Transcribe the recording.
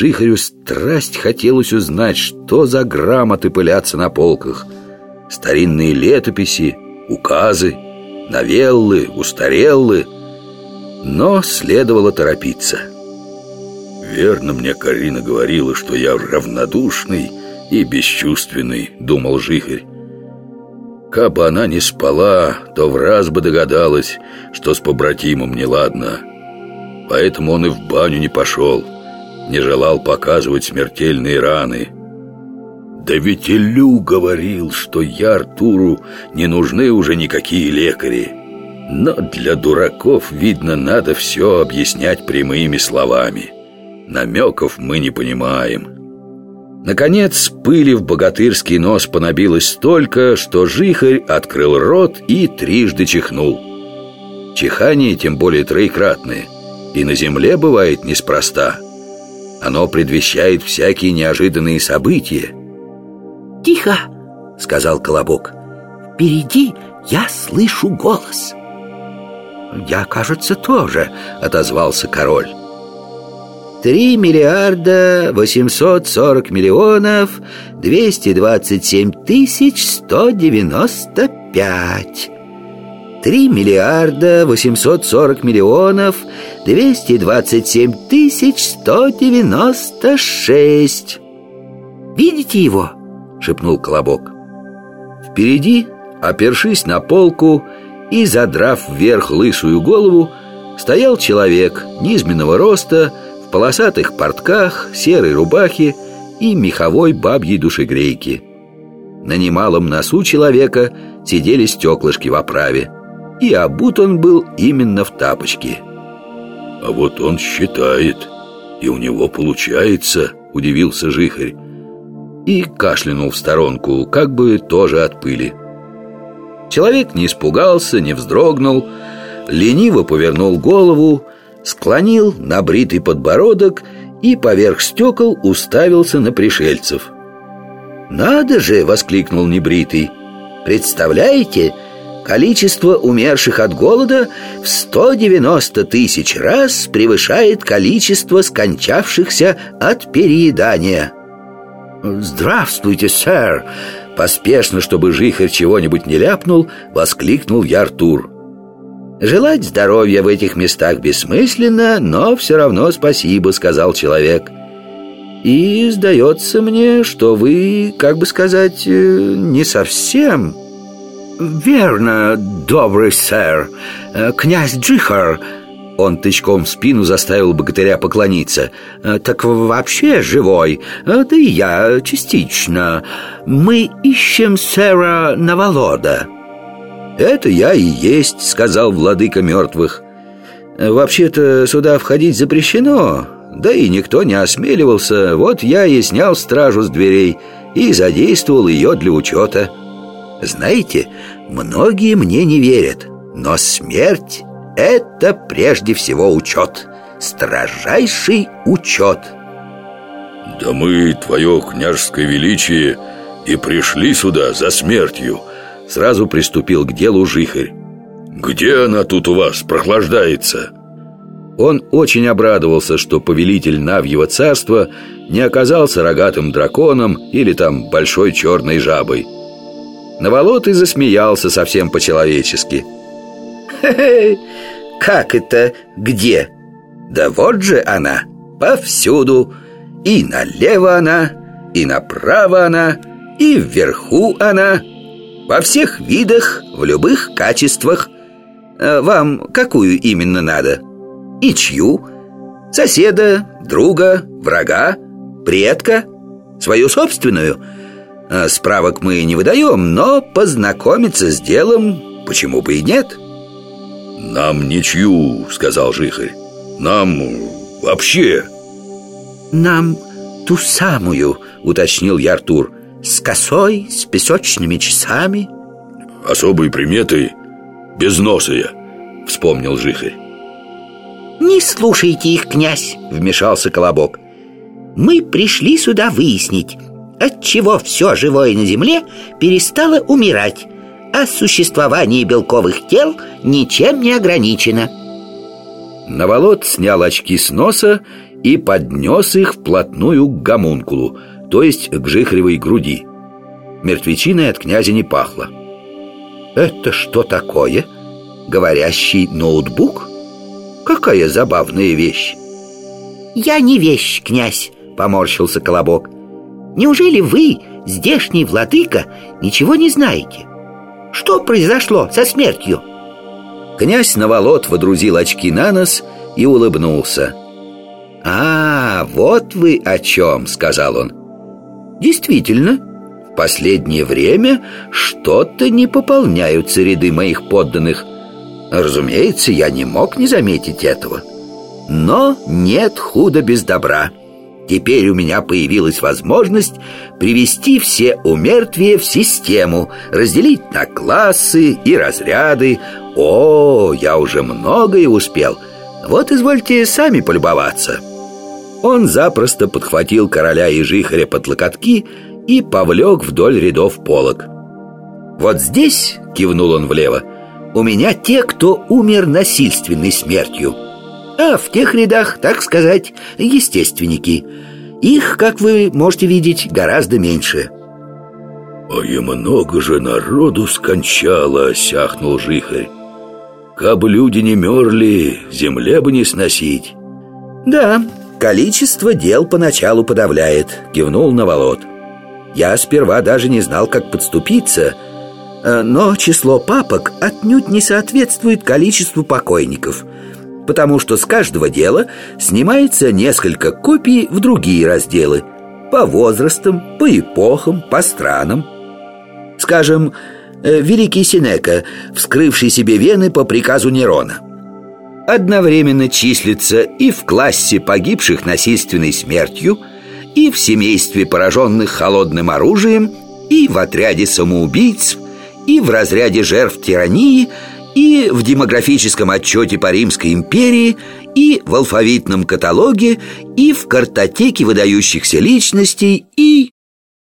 Жихарю страсть хотелось узнать, что за грамоты пылятся на полках. Старинные летописи, указы, новеллы, устареллы. Но следовало торопиться. «Верно мне Карина говорила, что я равнодушный и бесчувственный», — думал Жихарь. Кабы она не спала, то в раз бы догадалась, что с побратимом неладно. Поэтому он и в баню не пошел, не желал показывать смертельные раны. Да ведь Илю говорил, что я Артуру не нужны уже никакие лекари. Но для дураков, видно, надо все объяснять прямыми словами. Намеков мы не понимаем. Наконец, пыли в богатырский нос понабилось столько, что жихарь открыл рот и трижды чихнул. Чихание тем более троекратное, и на земле бывает неспроста. Оно предвещает всякие неожиданные события. «Тихо!» — сказал Колобок. «Впереди я слышу голос». «Я, кажется, тоже», — отозвался король. Три миллиарда восемьсот сорок миллионов двести двадцать семь тысяч сто девяносто пять. Три миллиарда восемьсот сорок миллионов двести двадцать семь тысяч сто девяносто шесть. Видите его? шепнул Колобок. Впереди, опершись на полку и задрав вверх лысую голову, стоял человек низменного роста, в полосатых портках, серой рубахе и меховой бабьей душегрейке. На немалом носу человека сидели стеклышки в оправе, и обут он был именно в тапочке. «А вот он считает, и у него получается», — удивился Жихарь. И кашлянул в сторонку, как бы тоже от пыли. Человек не испугался, не вздрогнул, лениво повернул голову склонил на бритый подбородок и поверх стекол уставился на пришельцев. «Надо же!» — воскликнул небритый. «Представляете, количество умерших от голода в 190 тысяч раз превышает количество скончавшихся от переедания». «Здравствуйте, сэр!» Поспешно, чтобы жихарь чего-нибудь не ляпнул, воскликнул я Артур. «Желать здоровья в этих местах бессмысленно, но все равно спасибо», — сказал человек. «И сдается мне, что вы, как бы сказать, э, не совсем...» «Верно, добрый сэр, э, князь Джихар...» Он тычком в спину заставил богатыря поклониться. «Э, «Так вообще живой, да и я частично. Мы ищем сэра Наволода». «Это я и есть», — сказал владыка мертвых «Вообще-то сюда входить запрещено, да и никто не осмеливался. Вот я и снял стражу с дверей и задействовал ее для учета Знаете, многие мне не верят, но смерть — это прежде всего учет Строжайший учет «Да мы, твое княжеское величие, и пришли сюда за смертью», Сразу приступил к делу жихарь «Где она тут у вас прохлаждается?» Он очень обрадовался, что повелитель Навьего царства не оказался рогатым драконом или там большой черной жабой. Наволот и засмеялся совсем по-человечески. «Хе-хе! Как это где? Да вот же она, повсюду! И налево она, и направо она, и вверху она!» Во всех видах, в любых качествах э, Вам какую именно надо? И чью? Соседа, друга, врага, предка? Свою собственную? Э, справок мы не выдаем, но познакомиться с делом почему бы и нет? «Нам ничью», — сказал Жихарь. «Нам вообще...» «Нам ту самую», — уточнил я Артур с косой, с песочными часами. Особые приметы безносые Вспомнил Жихарь. Не слушайте их, князь Вмешался Колобок. Мы пришли сюда выяснить Отчего все живое на земле перестало умирать А существование белковых тел ничем не ограничено Наволот снял очки с носа и поднес их вплотную к гомункулу, то есть к жихревой груди. Мертвечиной от князя не пахло. «Это что такое? Говорящий ноутбук? Какая забавная вещь!» «Я не вещь, князь», — поморщился Колобок. «Неужели вы, здешний владыка, ничего не знаете? Что произошло со смертью?» Князь Наволот водрузил очки на нос и улыбнулся. «А, вот вы о чем», — сказал он. «Действительно, в последнее время что-то не пополняются ряды моих подданных. Разумеется, я не мог не заметить этого. Но нет худа без добра. Теперь у меня появилась возможность привести все умертвия в систему, разделить на классы и разряды. О, я уже многое успел. Вот извольте сами полюбоваться. Он запросто подхватил короля и жихаря под локотки и повлек вдоль рядов полок. «Вот здесь», — кивнул он влево, — «у меня те, кто умер насильственной смертью» а в тех рядах, так сказать, естественники. Их, как вы можете видеть, гораздо меньше. «А и много же народу скончало», — сяхнул жихарь. «Кабы люди не мерли, земле бы не сносить». «Да, количество дел поначалу подавляет», — кивнул Наволот. «Я сперва даже не знал, как подступиться, э, но число папок отнюдь не соответствует количеству покойников» потому что с каждого дела снимается несколько копий в другие разделы по возрастам, по эпохам, по странам. Скажем, э, великий Синека, вскрывший себе вены по приказу Нерона. Одновременно числится и в классе погибших насильственной смертью, и в семействе пораженных холодным оружием, и в отряде самоубийц, и в разряде жертв тирании – и в демографическом отчете по Римской империи, и в алфавитном каталоге, и в картотеке выдающихся личностей, и